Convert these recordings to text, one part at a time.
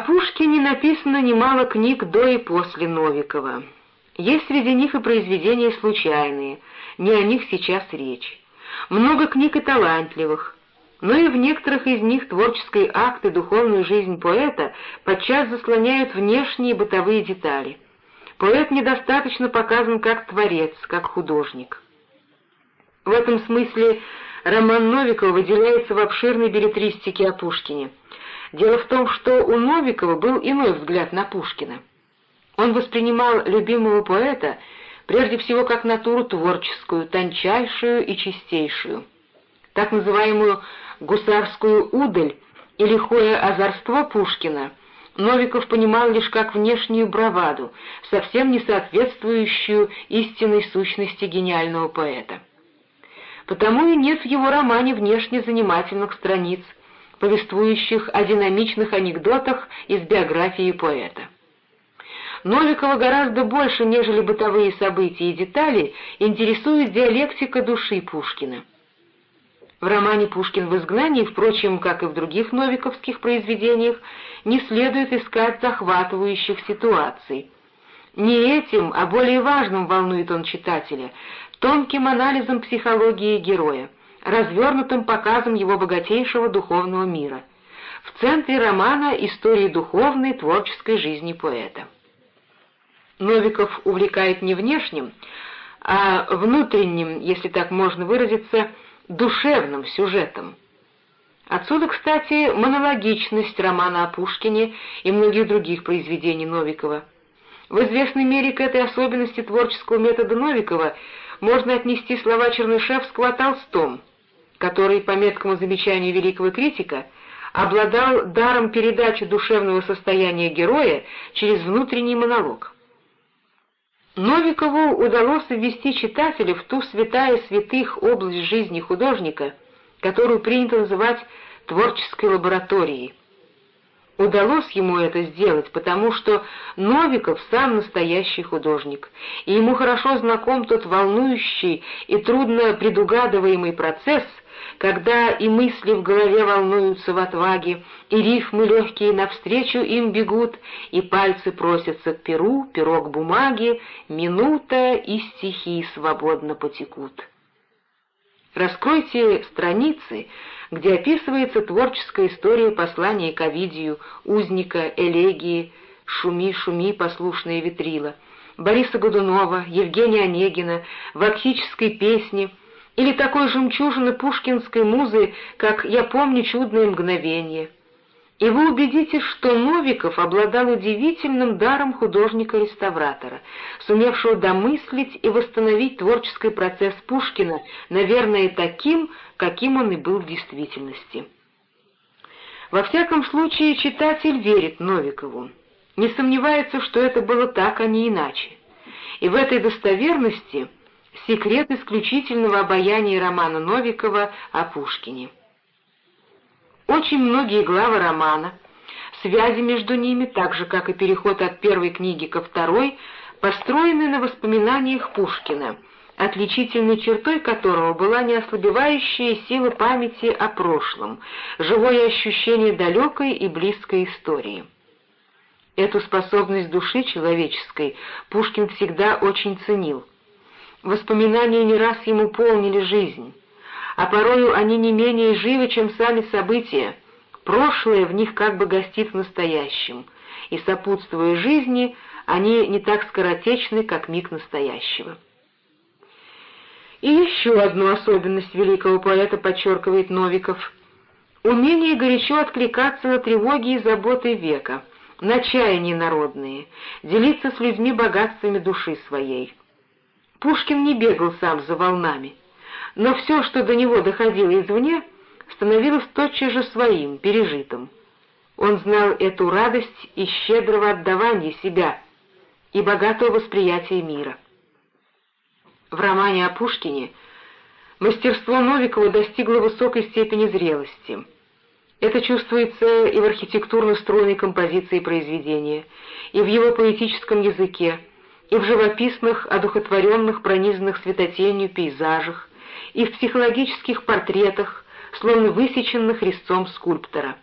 Пушкине написано немало книг до и после Новикова. Есть среди них и произведения случайные, не о них сейчас речь. Много книг и талантливых, но и в некоторых из них творческий акт и духовную жизнь поэта подчас заслоняют внешние бытовые детали. Поэт недостаточно показан как творец, как художник. В этом смысле роман Новикова выделяется в обширной билетристике о Пушкине. Дело в том, что у Новикова был иной взгляд на Пушкина. Он воспринимал любимого поэта прежде всего как натуру творческую, тончайшую и чистейшую. Так называемую гусарскую удаль и лихое озорство Пушкина Новиков понимал лишь как внешнюю браваду, совсем не соответствующую истинной сущности гениального поэта. Потому и нет в его романе внешне занимательных страниц, повествующих о динамичных анекдотах из биографии поэта. Новикова гораздо больше, нежели бытовые события и детали, интересует диалектика души Пушкина. В романе «Пушкин в изгнании», впрочем, как и в других новиковских произведениях, не следует искать захватывающих ситуаций. Не этим, а более важным волнует он читателя, тонким анализом психологии героя, развернутым показом его богатейшего духовного мира. В центре романа истории духовной творческой жизни поэта. Новиков увлекает не внешним, а внутренним, если так можно выразиться, душевным сюжетом. Отсюда, кстати, монологичность романа о Пушкине и многих других произведений Новикова. В известной мере к этой особенности творческого метода Новикова можно отнести слова Чернышевского о Толстом, который, по меткому замечанию великого критика, обладал даром передачи душевного состояния героя через внутренний монолог. Новикову удалось ввести читателя в ту святая святых область жизни художника, которую принято называть творческой лабораторией. Удалось ему это сделать, потому что Новиков сам настоящий художник, и ему хорошо знаком тот волнующий и трудно предугадываемый процесс, когда и мысли в голове волнуются в отваге, и рифмы легкие навстречу им бегут, и пальцы просятся к перу, пирог бумаги, минута и стихи свободно потекут. Раскройте страницы, где описывается творческая история послания к Овидию, узника, элегии, «Шуми, шуми, послушные ветрила», Бориса Годунова, Евгения Онегина, вакхической песни — или такой жемчужины пушкинской музы, как «Я помню чудное мгновение». И вы убедитесь, что Новиков обладал удивительным даром художника-реставратора, сумевшего домыслить и восстановить творческий процесс Пушкина, наверное, таким, каким он и был в действительности. Во всяком случае, читатель верит Новикову, не сомневается, что это было так, а не иначе. И в этой достоверности – секрет исключительного обаяния романа Новикова о Пушкине. Очень многие главы романа, связи между ними, так же, как и переход от первой книги ко второй, построены на воспоминаниях Пушкина, отличительной чертой которого была неослабевающая сила памяти о прошлом, живое ощущение далекой и близкой истории. Эту способность души человеческой Пушкин всегда очень ценил. Воспоминания не раз ему полнили жизнь, а порою они не менее живы, чем сами события. Прошлое в них как бы гостит в настоящем, и, сопутствуя жизни, они не так скоротечны, как миг настоящего. Еще одну особенность великого поэта подчеркивает Новиков — умение горячо откликаться на тревоги и заботы века, на чаяния народные, делиться с людьми богатствами души своей — Пушкин не бегал сам за волнами, но все, что до него доходило извне, становилось тотчас же своим, пережитым. Он знал эту радость и щедрого отдавания себя, и богатого восприятия мира. В романе о Пушкине мастерство Новикова достигло высокой степени зрелости. Это чувствуется и в архитектурно-стройной композиции произведения, и в его поэтическом языке, и в живописных, одухотворенных, пронизанных светотенью пейзажах, и в психологических портретах, словно высеченных резцом скульптора.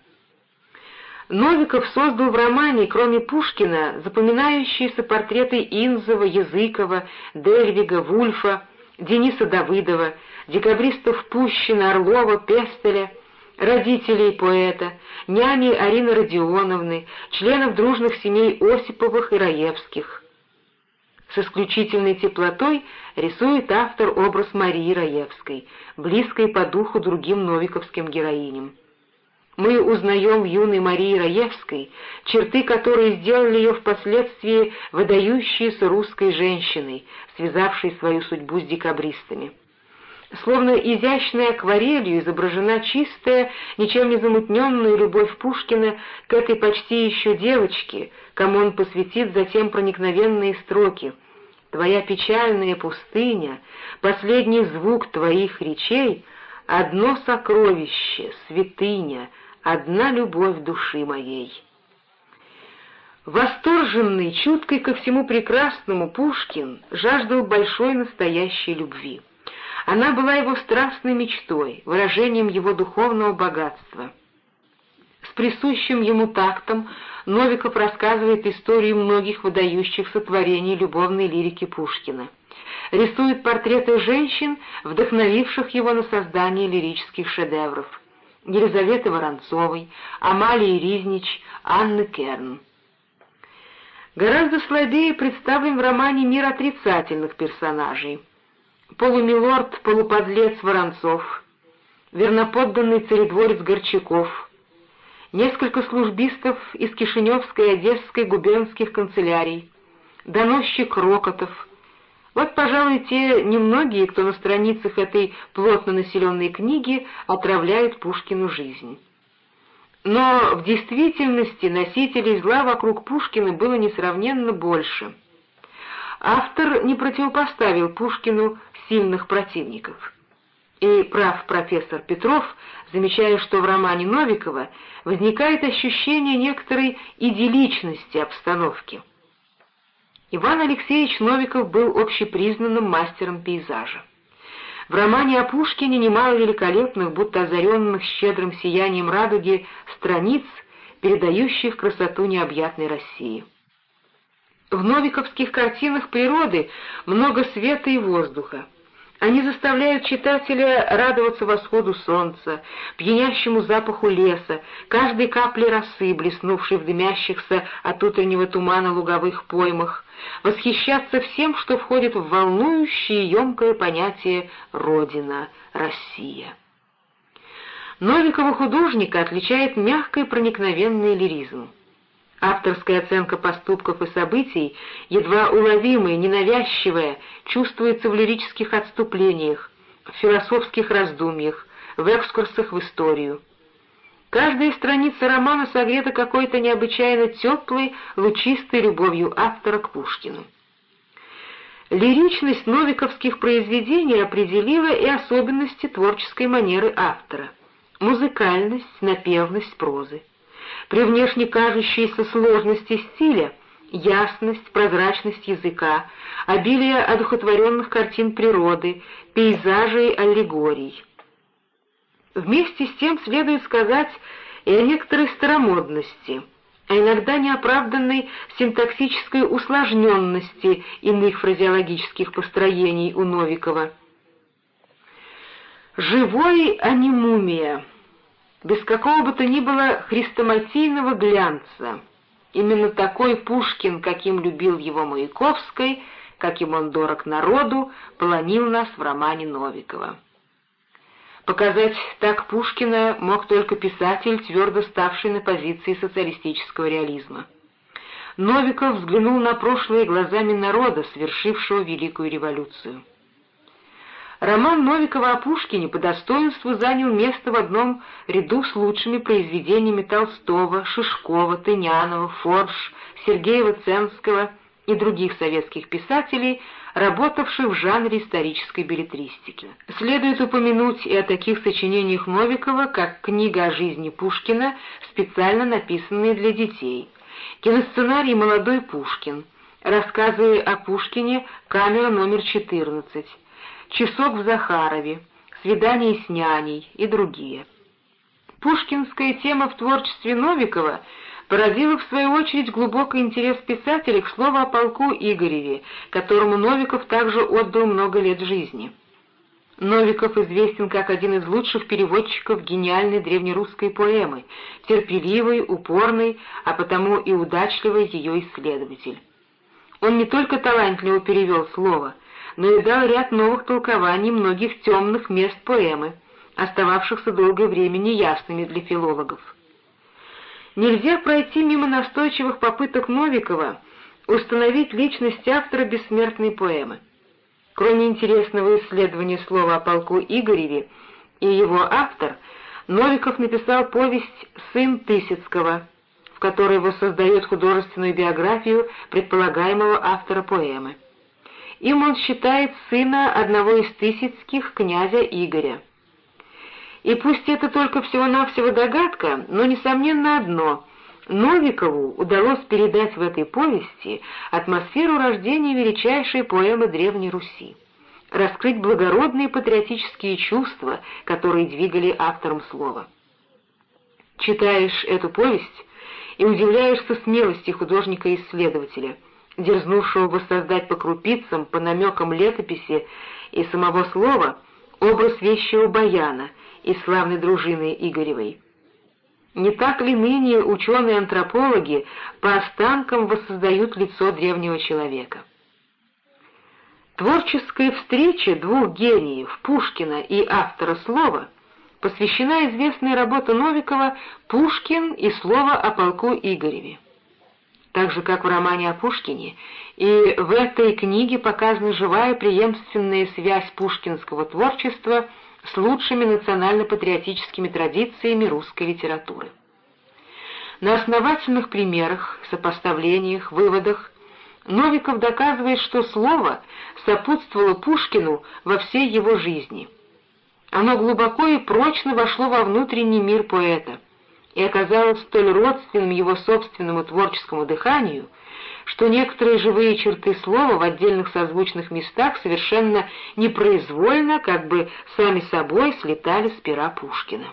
Новиков создал в романе, кроме Пушкина, запоминающиеся портреты Инзова, Языкова, Дельвига, Вульфа, Дениса Давыдова, декабристов Пущина, Орлова, Пестеля, родителей поэта, няни Арины Родионовны, членов дружных семей Осиповых и Раевских. С исключительной теплотой рисует автор образ Марии Раевской, близкой по духу другим новиковским героиням мы узнаем в юной Марии Раевской, черты которой сделали ее впоследствии выдающейся русской женщиной, связавшей свою судьбу с декабристами. Словно изящной акварелью изображена чистая, ничем не замутненная любовь Пушкина к этой почти еще девочке, кому он посвятит затем проникновенные строки «Твоя печальная пустыня, последний звук твоих речей — одно сокровище, святыня, одна любовь души моей. Восторженный, чуткой ко всему прекрасному Пушкин жаждал большой настоящей любви. Она была его страстной мечтой, выражением его духовного богатства. С присущим ему тактом Новиков рассказывает историю многих выдающихся творений любовной лирики Пушкина. Рисует портреты женщин, вдохновивших его на создание лирических шедевров. Елизаветы Воронцовой, Амалии Ризнич, Анны Керн. Гораздо слабее представлен в романе мир отрицательных персонажей. Полумилорд, полуподлец Воронцов, верноподданный царедворец Горчаков, несколько службистов из Кишиневской и Одесской губернских канцелярий, доносчик Рокотов, вот, пожалуй, те немногие, кто на страницах этой плотно населенной книги отравляют Пушкину жизнь. Но в действительности носителей зла вокруг Пушкина было несравненно больше. Автор не противопоставил Пушкину сильных противников. И прав профессор Петров, замечая, что в романе Новикова возникает ощущение некоторой идилличности обстановки. Иван Алексеевич Новиков был общепризнанным мастером пейзажа. В романе о Пушкине немало великолепных, будто озаренных щедрым сиянием радуги, страниц, передающих красоту необъятной России. В новиковских картинах природы много света и воздуха. Они заставляют читателя радоваться восходу солнца, пьянящему запаху леса, каждой капле росы, блеснувшей в дымящихся от утреннего тумана луговых поймах, восхищаться всем, что входит в волнующее емкое понятие «Родина», «Россия». Новикова художника отличает мягкий проникновенный лиризм. Авторская оценка поступков и событий, едва уловимая, ненавязчивая, чувствуется в лирических отступлениях, в философских раздумьях, в экскурсах в историю. Каждая страница романа согрета какой-то необычайно теплой, лучистой любовью автора к Пушкину. Лиричность новиковских произведений определила и особенности творческой манеры автора, музыкальность, напевность прозы. При внешне кажущейся сложности стиля ясность, прозрачность языка, обилие одухотворенных картин природы, пейзажей, аллегорий. Вместе с тем следует сказать и о некоторой старомодности, а иногда неоправданной синтаксической усложненности иных фразеологических построений у Новикова. «Живой, а не мумия», без какого бы то ни было хрестоматийного глянца. Именно такой Пушкин, каким любил его Маяковский, каким он дорог народу, полонил нас в романе Новикова. Показать так Пушкина мог только писатель, твердо ставший на позиции социалистического реализма. Новиков взглянул на прошлое глазами народа, совершившего Великую революцию. Роман Новикова о Пушкине по достоинству занял место в одном ряду с лучшими произведениями Толстого, Шишкова, Тынянова, Форш, Сергеева-Ценского и других советских писателей, работавших в жанре исторической билетристики. Следует упомянуть и о таких сочинениях Новикова, как «Книга о жизни Пушкина», специально написанные для детей, киносценарий «Молодой Пушкин», рассказы о Пушкине «Камера номер 14», «Часок в Захарове», «Свидание с няней» и другие. Пушкинская тема в творчестве Новикова породила в свою очередь глубокий интерес писателя к слову о полку Игореве, которому Новиков также отдал много лет жизни. Новиков известен как один из лучших переводчиков гениальной древнерусской поэмы, терпеливый, упорный, а потому и удачливый ее исследователь. Он не только талантливо перевел слово, но и дал ряд новых толкований многих темных мест поэмы, остававшихся долгое время неясными для филологов. Нельзя пройти мимо настойчивых попыток Новикова установить личность автора бессмертной поэмы. Кроме интересного исследования слова о полку Игореве и его автор, Новиков написал повесть «Сын Тысяцкого», в которой воссоздает художественную биографию предполагаемого автора поэмы. Им он считает сына одного из Тысяцких, князя Игоря. И пусть это только всего-навсего догадка, но, несомненно, одно — Новикову удалось передать в этой повести атмосферу рождения величайшей поэмы Древней Руси, раскрыть благородные патриотические чувства, которые двигали автором слова. Читаешь эту повесть и удивляешься смелости художника-исследователя, дерзнувшего воссоздать по крупицам, по намекам летописи и самого слова образ вещего баяна и славной дружины Игоревой. Не так ли ныне ученые-антропологи по останкам воссоздают лицо древнего человека? Творческая встреча двух гениев, Пушкина и автора слова, посвящена известной работе Новикова «Пушкин и слово о полку Игореве». Так же, как в романе о Пушкине, и в этой книге показана живая преемственная связь пушкинского творчества – с лучшими национально-патриотическими традициями русской литературы. На основательных примерах, сопоставлениях, выводах Новиков доказывает, что слово сопутствовало Пушкину во всей его жизни. Оно глубоко и прочно вошло во внутренний мир поэта и оказалось столь родственным его собственному творческому дыханию, что некоторые живые черты слова в отдельных созвучных местах совершенно непроизвольно, как бы сами собой, слетали с пера Пушкина.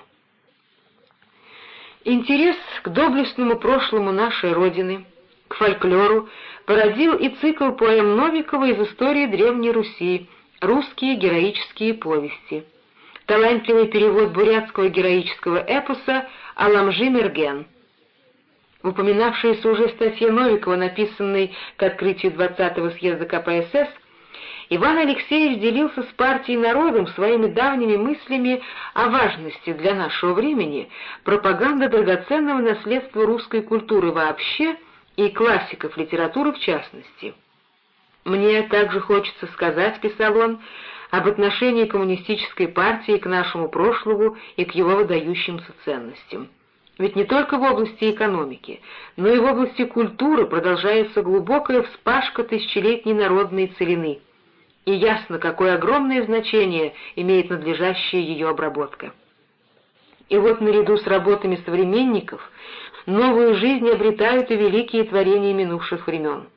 Интерес к доблестному прошлому нашей Родины, к фольклору, породил и цикл поэм Новикова из истории Древней Руси «Русские героические повести», талантливый перевод бурятского героического эпоса «Аламжи Мерген», в упоминавшейся уже статье Новикова, написанной к открытию 20-го съезда КПСС, Иван Алексеевич делился с партией народом своими давними мыслями о важности для нашего времени пропаганды драгоценного наследства русской культуры вообще и классиков литературы в частности. «Мне также хочется сказать», — писал он, — об отношении коммунистической партии к нашему прошлому и к его выдающимся ценностям. Ведь не только в области экономики, но и в области культуры продолжается глубокая вспашка тысячелетней народной целины, и ясно, какое огромное значение имеет надлежащая ее обработка. И вот наряду с работами современников новую жизнь обретают и великие творения минувших времен.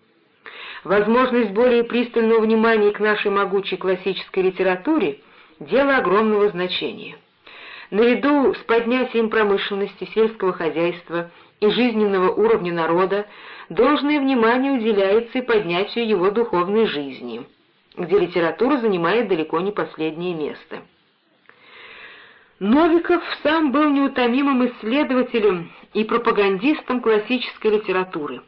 Возможность более пристального внимания к нашей могучей классической литературе – дело огромного значения. Наряду с поднятием промышленности, сельского хозяйства и жизненного уровня народа должное внимание уделяется и поднятию его духовной жизни, где литература занимает далеко не последнее место. Новиков сам был неутомимым исследователем и пропагандистом классической литературы.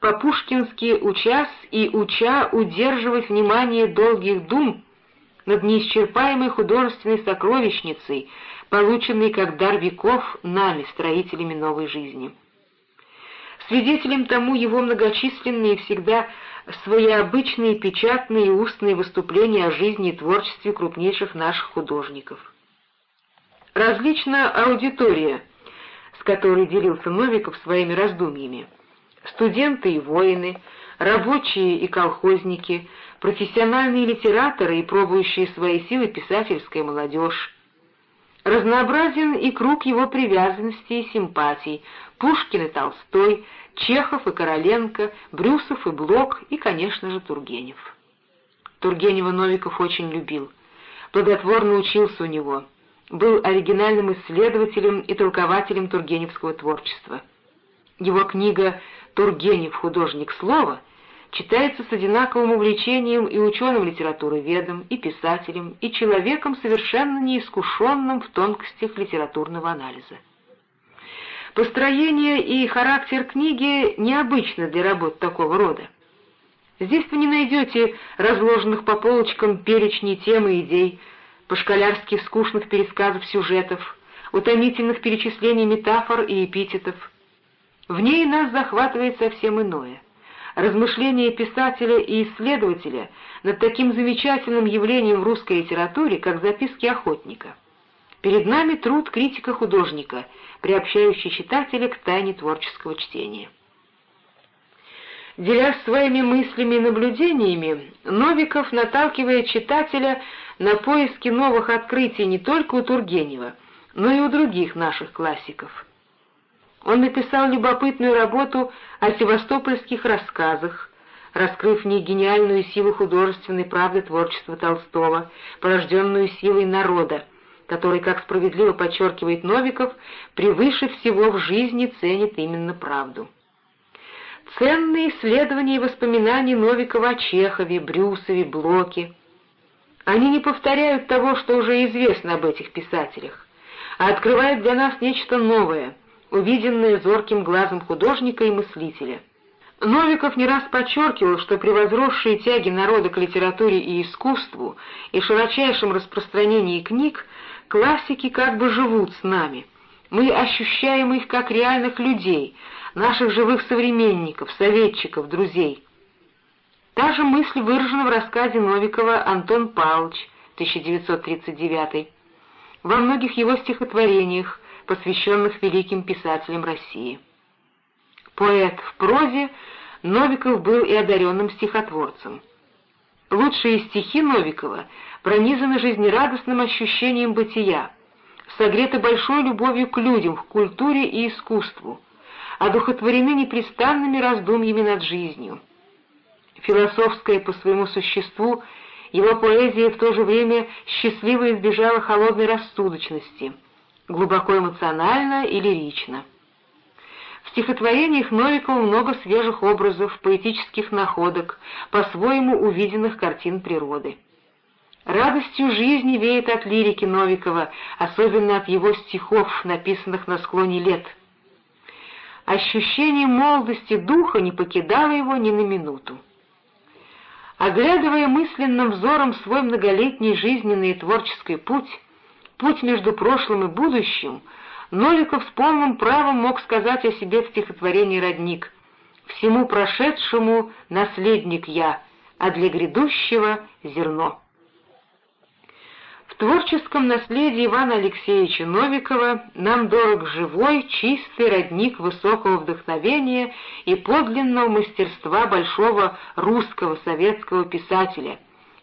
По-пушкински учас и уча удерживать внимание долгих дум над неисчерпаемой художественной сокровищницей, полученный как дар веков нами, строителями новой жизни. Свидетелем тому его многочисленные всегда своеобычные печатные и устные выступления о жизни и творчестве крупнейших наших художников. Различна аудитория, с которой делился Новиков своими раздумьями. Студенты и воины, рабочие и колхозники, профессиональные литераторы и пробующие свои силы писательская молодежь, Разнообразен и круг его привязанностей и симпатий — Пушкин и Толстой, Чехов и Короленко, Брюсов и Блок и, конечно же, Тургенев. Тургенева Новиков очень любил, плодотворно учился у него, был оригинальным исследователем и толкователем тургеневского творчества. Его книга «Тургенев. Художник слова» читается с одинаковым увлечением и ученым литературоведом, и писателем, и человеком, совершенно неискушенным в тонкостях литературного анализа. Построение и характер книги необычны для работ такого рода. Здесь вы не найдете разложенных по полочкам перечней тем и идей, по-школярски скучных пересказов сюжетов, утомительных перечислений метафор и эпитетов. В ней нас захватывает совсем иное. Размышления писателя и исследователя над таким замечательным явлением в русской литературе, как записки охотника. Перед нами труд критика-художника, приобщающий читателя к тайне творческого чтения. Делясь своими мыслями и наблюдениями, Новиков наталкивает читателя на поиски новых открытий не только у Тургенева, но и у других наших классиков. Он написал любопытную работу о севастопольских рассказах, раскрыв в ней гениальную силу художественной правды творчества Толстого, порожденную силой народа, который, как справедливо подчеркивает Новиков, превыше всего в жизни ценит именно правду. Ценные исследования и воспоминания Новикова о Чехове, Брюсове, Блоке. Они не повторяют того, что уже известно об этих писателях, а открывают для нас нечто новое, увиденное зорким глазом художника и мыслителя. Новиков не раз подчеркивал, что при возросшей тяге народа к литературе и искусству и широчайшем распространении книг классики как бы живут с нами. Мы ощущаем их как реальных людей — наших живых современников, советчиков, друзей. Та же мысль выражена в рассказе Новикова «Антон Павлович» 1939 во многих его стихотворениях, посвященных великим писателям России. Поэт в прозе, Новиков был и одаренным стихотворцем. Лучшие стихи Новикова пронизаны жизнерадостным ощущением бытия, согреты большой любовью к людям, к культуре и искусству, одухотворены непрестанными раздумьями над жизнью. Философская по своему существу, его поэзия в то же время счастливо избежала холодной рассудочности, глубоко эмоционально и лирично. В стихотворениях Новикова много свежих образов, поэтических находок, по-своему увиденных картин природы. Радостью жизни веет от лирики Новикова, особенно от его стихов, написанных на склоне лет – ощущение молодости духа не покидало его ни на минуту. Оглядывая мысленным взором свой многолетний жизненный и творческий путь, путь между прошлым и будущим, Новиков с полным правом мог сказать о себе в стихотворении «Родник» «Всему прошедшему наследник я, а для грядущего зерно» творческом наследии Ивана Алексеевича Новикова нам дорог живой, чистый родник высокого вдохновения и подлинного мастерства большого русского советского писателя,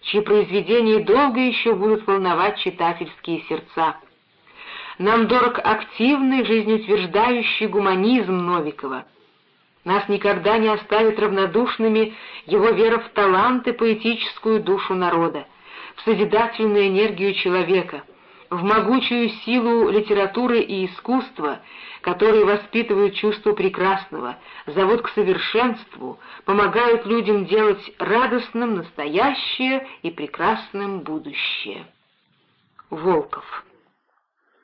чьи произведения долго еще будут волновать читательские сердца. Нам дорог активный, жизнеутверждающий гуманизм Новикова. Нас никогда не оставит равнодушными его вера в талант и поэтическую душу народа в созидательную энергию человека, в могучую силу литературы и искусства, которые воспитывают чувство прекрасного, зовут к совершенству, помогают людям делать радостным настоящее и прекрасным будущее. Волков